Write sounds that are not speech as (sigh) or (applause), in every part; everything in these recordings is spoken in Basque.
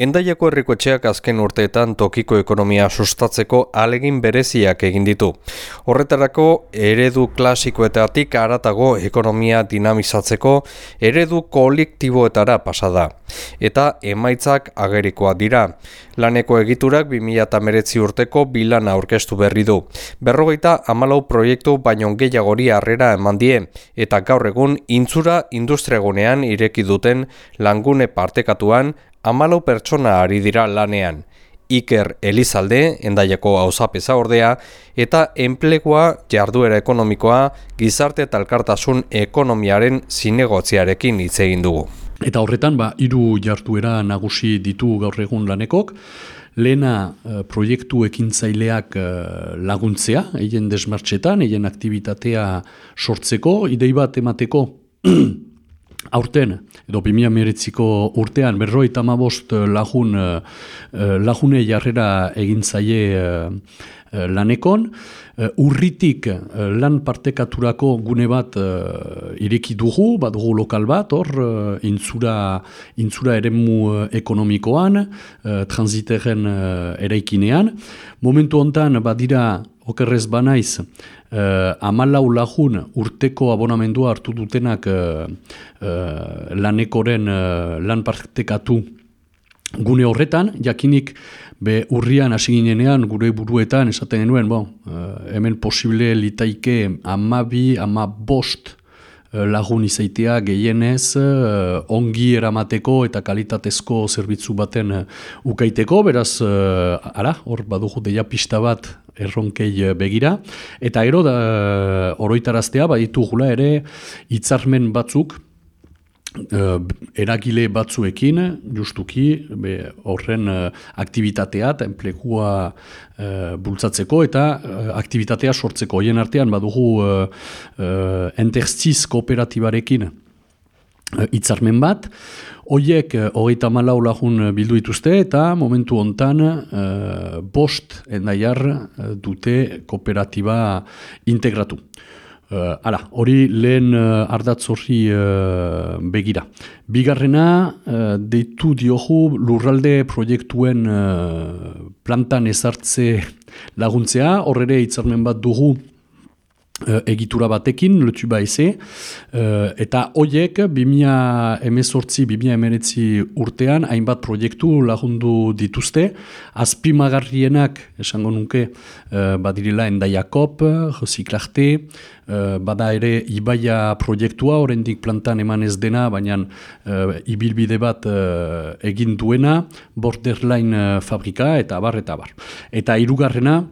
Endaiako herrikotxeak azken urteetan tokiko ekonomia sustatzeko alegin bereziak egin ditu. Horretarako eredu klasikoetatik aratago ekonomia dinamizatzeko eredu kolektiboetara pasada. Eta emaitzak agerikoa dira. Laneko egiturak 2008 urteko bilana aurkeztu berri du. Berrogeita amalau proiektu baino gehiagori harrera eman die, eta gaur egun intzura industriagunean ireki duten langune partekatuan amalau pertsona ari dira lanean. Iker Elizalde, endaiako hauzapeza ordea, eta enplegua jarduera ekonomikoa gizarte eta elkartasun ekonomiaren zinegotziarekin hitz egin dugu. Eta horretan, ba, hiru jarduera nagusi ditu gaur egun lanekok, lehena uh, proiektu ekintzaileak uh, laguntzea, egin desmartxetan, egin aktivitatea sortzeko, idei bat emateko (clears throat) aurten, edo 2008ko urtean, berroi tamabost eh, lagun, uh, lagune jarrera egin zaie lanekon, urritik lan partekaturako gune bat ireki dugu, bat dugu lokal bat, hor, intzura, intzura eremu ekonomikoan, transiteren eraikinean. Momentu hontan, badira, okerrez banaiz, uh, amalau lagun urteko abonamendua hartu dutenak uh, uh, lanekoren uh, lan partekatu gune horretan, jakinik be urrian hasi ginenean gure buruetan esaten genuen, bon, hemen posible litaike amabi, amabost lagun izaitea gehienez ongi eramateko eta kalitatezko zerbitzu baten ukaiteko, beraz, ara, hor badugu deia pista bat erronkei eh, begira. Eta ero da, oroitaraztea, baditu gula ere, hitzarmen batzuk, eragile batzuekin, justuki, be, horren aktivitatea eta enplegua uh, bultzatzeko eta aktivitatea sortzeko. Hien artean badugu uh, uh, enterziz kooperatibarekin hitzarmen bat, Oiek eh, hogeita malau lagun bildu dituzte eta momentu hontan uh, bost endaiar dute kooperatiba integratu. Uh, ala, hori lehen uh, ardatzorri uh, begira. Bigarrena, uh, deitu diogu lurralde proiektuen uh, plantan ezartze laguntzea, horre hitzarmen bat dugu egitura batekin, lotu ba eze, uh, eta hoiek 2018-2019 urtean hainbat proiektu lagundu dituzte, azpimagarrienak, esango nuke, uh, badirila endaiakop, joziklarte, uh, bada ere ibaia proiektua, oraindik plantan eman ez dena, baina ibilbide bat egin duena, borderline fabrika, eta bar, eta bar. Eta irugarrena,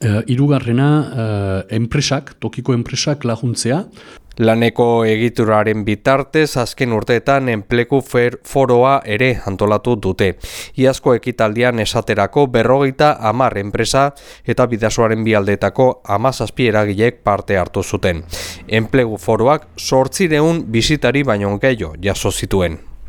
Uh, irugarrena uh, enpresak, tokiko enpresak laguntzea. Laneko egituraren bitartez azken urteetan enpleku foroa ere antolatu dute. Iazko ekitaldian esaterako berrogeita amar enpresa eta bidazoaren bialdetako amazazpi eragilek parte hartu zuten. Enplegu foroak sortzireun bizitari baino gehiago jaso zituen.